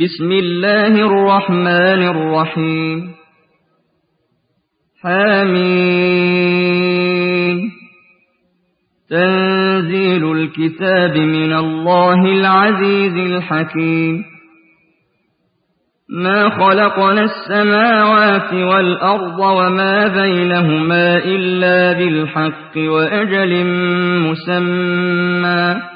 بسم الله الرحمن الرحيم. حميم تنزيل الكتاب من الله العزيز الحكيم. ما خلقنا السماوات والأرض وما بينهما إلا بالحق وأجل مسمى.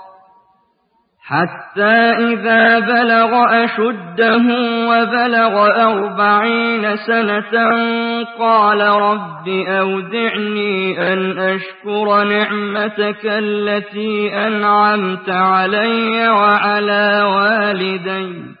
حتى إذا بلغ أشده وبلغ أربعين سنة قال رب أودعني أن أشكر نعمتك التي أنعمت علي وعلى والدي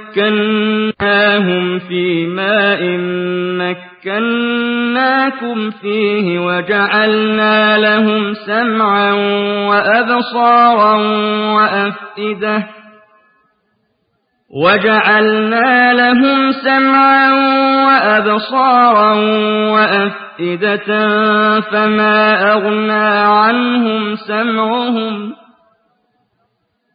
مكناهم في ماء مكناكم فيه وجعلنا لهم سمعا وأبصارا وأفئدة وجعلنا لهم سمعا وأبصارا وأفئدة فما أغنى عنهم سمعهم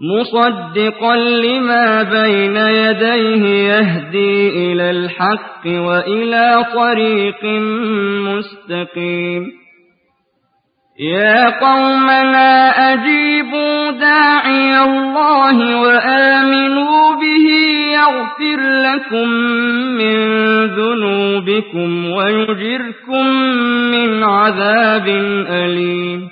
مصدقا لما بين يديه يهدي إلى الحق وإلى طريق مستقيم. يا قومنا أجيبوا داعي الله وآمنوا به يغفر لكم من ذنوبكم ويجركم من عذاب أليم.